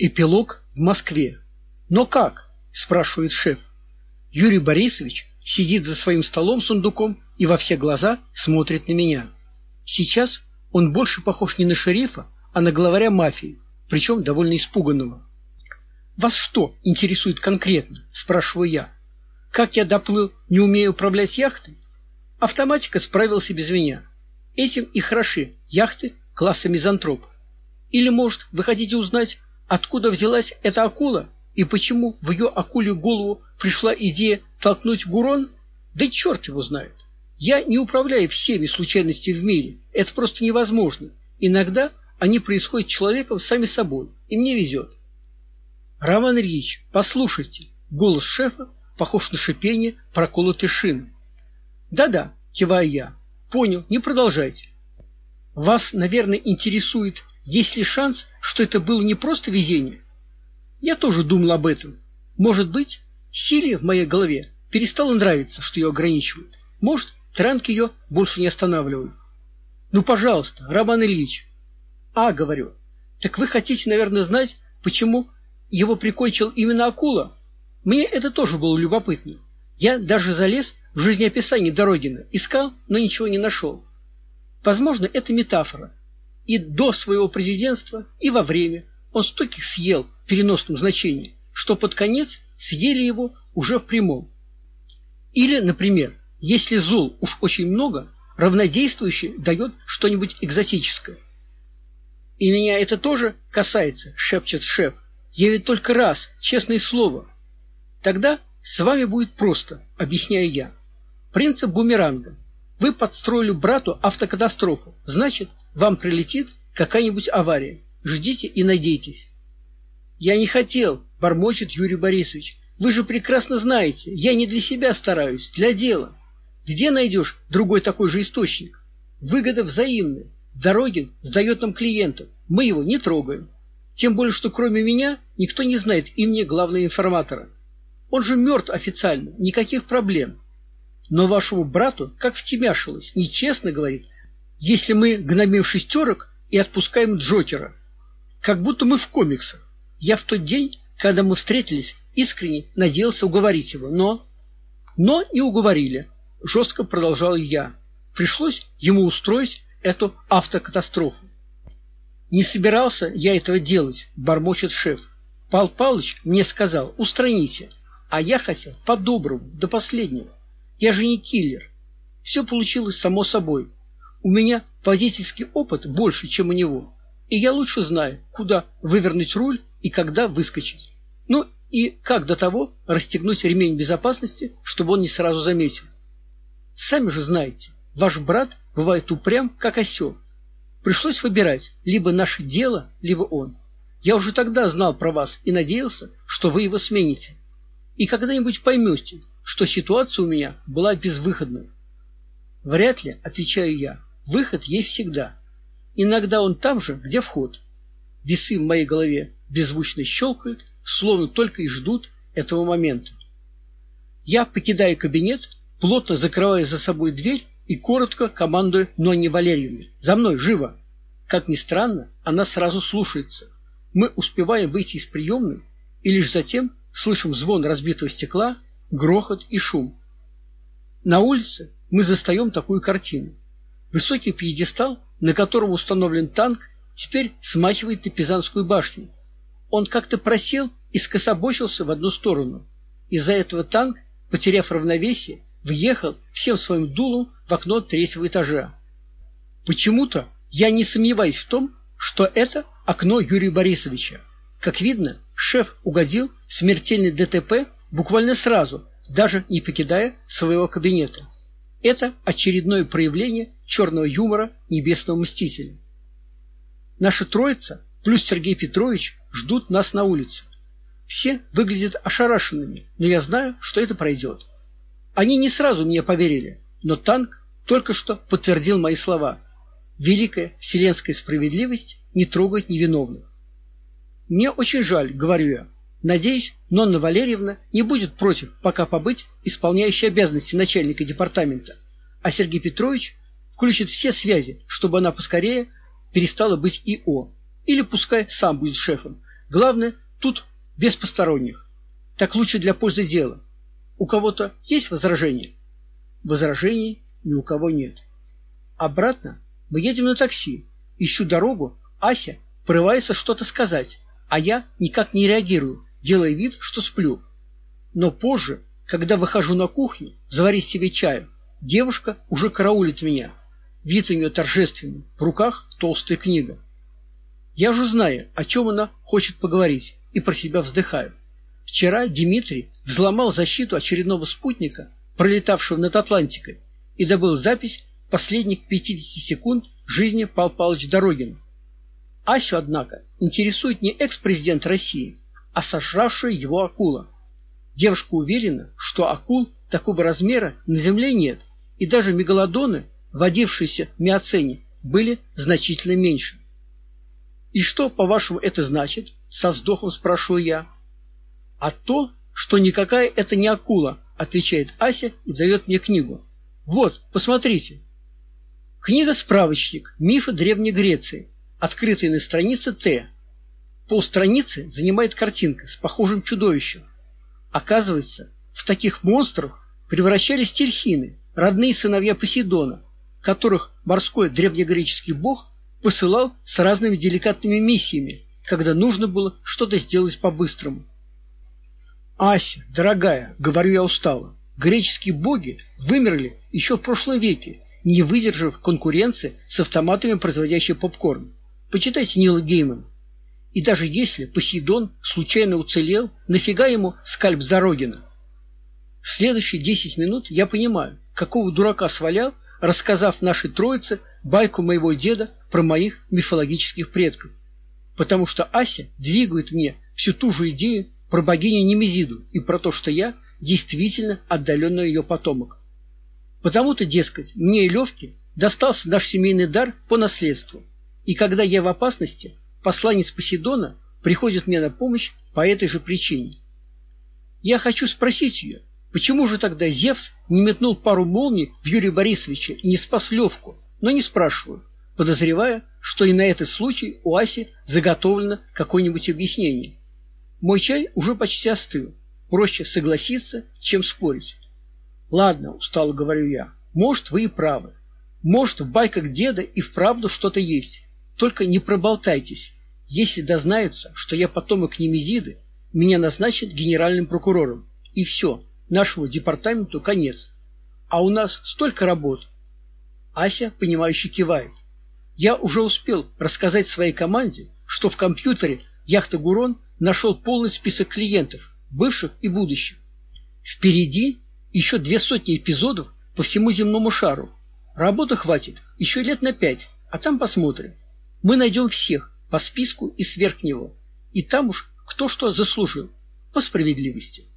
Эпилог в Москве. Но как? спрашивает шеф. Юрий Борисович сидит за своим столом сундуком и во все глаза смотрит на меня. Сейчас он больше похож не на шерифа, а на главаря мафии, причем довольно испуганного. Вас что интересует конкретно? спрашиваю я. Как я доплыл, не умею управлять яхтой? Автоматика справился без меня. Этим и хороши яхты класса мизантроп. Или, может, вы хотите узнать, Откуда взялась эта акула и почему в ее акулью голову пришла идея толкнуть Гурон? Да черт его знает. Я не управляю всеми случайностями в мире. Это просто невозможно. Иногда они происходят человеком сами собой, и мне везет. Роман Ильич, послушайте. Голос шефа похож на шипение проколотой шины. Да-да, киваю я. Понял, не продолжайте. Вас, наверное, интересует есть ли шанс, что это было не просто везение? Я тоже думал об этом. Может быть, силе в моей голове перестало нравиться, что ее ограничивают. Может, транк ее больше не останавливают. Ну, пожалуйста, Роман Ильич. А, говорю. Так вы хотите, наверное, знать, почему его прикончил именно акула? Мне это тоже было любопытно. Я даже залез в жизнеописание Дорогина, искал, но ничего не нашел. Возможно, это метафора и до своего президентства, и во время. Он столько съел в переносном значении, что под конец съели его уже в прямом. Или, например, если зол уж очень много, равнодействующий дает что-нибудь экзотическое. И меня это тоже касается, шепчет шеф. Я ведь только раз, честное слово. Тогда с вами будет просто, объясняю я. Принцип бумеранга. Вы подстроили брату автокатастрофу. Значит, вам прилетит какая-нибудь авария. Ждите и надейтесь. Я не хотел, бормочет Юрий Борисович. Вы же прекрасно знаете, я не для себя стараюсь, для дела. Где найдешь другой такой же источник? Выгода взаимная. Дорогин сдает нам клиентов. Мы его не трогаем. Тем более, что кроме меня никто не знает имени главного информатора. Он же мертв официально, никаких проблем. Но вашему брату как втемяшилось, нечестно говорит, если мы гнобим шестерок и отпускаем Джокера. Как будто мы в комиксах. Я в тот день, когда мы встретились, искренне надеялся уговорить его, но но не уговорили. Жестко продолжал я. Пришлось ему устроить эту автокатастрофу. Не собирался я этого делать, бормочет шеф. Пал Палыч мне сказал: "Устраните". А я хотел по-доброму, до последнего. Я же не киллер. Все получилось само собой. У меня водительский опыт больше, чем у него, и я лучше знаю, куда вывернуть руль и когда выскочить. Ну и как до того расстегнуть ремень безопасности, чтобы он не сразу заметил. Сами же знаете, ваш брат бывает упрям, как осел. Пришлось выбирать либо наше дело, либо он. Я уже тогда знал про вас и надеялся, что вы его смените. И когда-нибудь поймете, что ситуация у меня была безвыходной. Вряд ли, отвечаю я. Выход есть всегда. Иногда он там же, где вход. Весы в моей голове беззвучно щелкают, словно только и ждут этого момента. Я покидаю кабинет, плотно закрываю за собой дверь и коротко командую Нонне Валерьевне: "За мной, живо!" Как ни странно, она сразу слушается. Мы успеваем выйти из приемной и лишь затем слышим звон разбитого стекла, грохот и шум. На улице мы застаем такую картину. Высокий пьедестал, на котором установлен танк, теперь смахивает на Пизанскую башню. Он как-то просел и скособочился в одну сторону. Из-за этого танк, потеряв равновесие, въехал всем своим дулом в окно третьего этажа. Почему-то я не сомневаюсь в том, что это окно Юрия Борисовича. Как видно, шеф угодил в смертельный ДТП буквально сразу, даже не покидая своего кабинета. Это очередное проявление черного юмора небесного мстителя. Наша троица плюс Сергей Петрович ждут нас на улице. Все выглядят ошарашенными, но я знаю, что это пройдет. Они не сразу мне поверили, но танк только что подтвердил мои слова. Великая вселенская справедливость не трогает невиновных. Мне очень жаль, говорю я. Надеюсь, Нонна Валерьевна не будет против пока побыть исполняющей обязанности начальника департамента, а Сергей Петрович включит все связи, чтобы она поскорее перестала быть ИО. Или пускай сам будет шефом. Главное, тут без посторонних. Так лучше для пользы дела. У кого-то есть возражения? Возражений ни у кого нет. Обратно мы едем на такси. Ищу дорогу, Ася порывается что-то сказать, а я никак не реагирую, делая вид, что сплю. Но позже, когда выхожу на кухню заварить себе чаю, девушка уже караулит меня. Вид у нее торжественный, в руках толстая книга. Я же знаю, о чем она хочет поговорить, и про себя вздыхаю. Вчера Дмитрий взломал защиту очередного спутника, пролетавшего над Атлантикой, и добыл запись последних 50 секунд жизни Пал Палыч Дорогина. Асю, однако, интересует не экс-президент России, а его акула. Девушка уверена, что акул такого размера на Земле нет, и даже мегалодоны, водившиеся в Миоцене, были значительно меньше. И что, по-вашему, это значит? со вздохом спрашиваю я. А то, что никакая это не акула, отвечает Ася и дает мне книгу. Вот, посмотрите. Книга-справочник Мифы Древней Греции, открытая на странице Т. Пол страницы занимает картинка с похожим чудовищем. Оказывается, в таких монстрах превращались тельхины, родные сыновья Посейдона, которых морской древнегреческий бог посылал с разными деликатными миссиями, когда нужно было что-то сделать по-быстрому. Ася, дорогая, говорю я устало. Греческие боги вымерли еще в прошлом веке, не выдержав конкуренции с автоматами, производящими попкорн. Почитайте Нила Геймана. И даже если Посейдон случайно уцелел, нафига ему скальп Дорогина? В следующие десять минут я понимаю, какого дурака свалял, рассказав нашей троице байку моего деда про моих мифологических предков. Потому что Ася двигает мне всю ту же идею про богиню Немезиду и про то, что я действительно отдаленный ее потомок. Потому-то, дескать, мне и Левке достался наш семейный дар по наследству. И когда я в опасности, посланец Посейдона приходит мне на помощь по этой же причине. Я хочу спросить ее, почему же тогда Зевс не метнул пару молний в Юрия Борисовича и не спас Левку, но не спрашиваю, подозревая, что и на этот случай у Аси заготовлено какое-нибудь объяснение. Мой чай уже почти остыл. Проще согласиться, чем спорить. Ладно, устало говорю я. Может, вы и правы. Может, в байках деда и вправду что-то есть. Только не проболтайтесь. Если дознаются, что я потомок Немезиды, меня назначат генеральным прокурором. И все, нашему департаменту конец. А у нас столько работ. Ася понимающе кивает. Я уже успел рассказать своей команде, что в компьютере яхта Гурон нашел полный список клиентов, бывших и будущих. Впереди еще две сотни эпизодов по всему земному шару. Работы хватит еще лет на пять, а там посмотрим. Мы найдем всех по списку и сверх него. И там уж кто что заслужил по справедливости.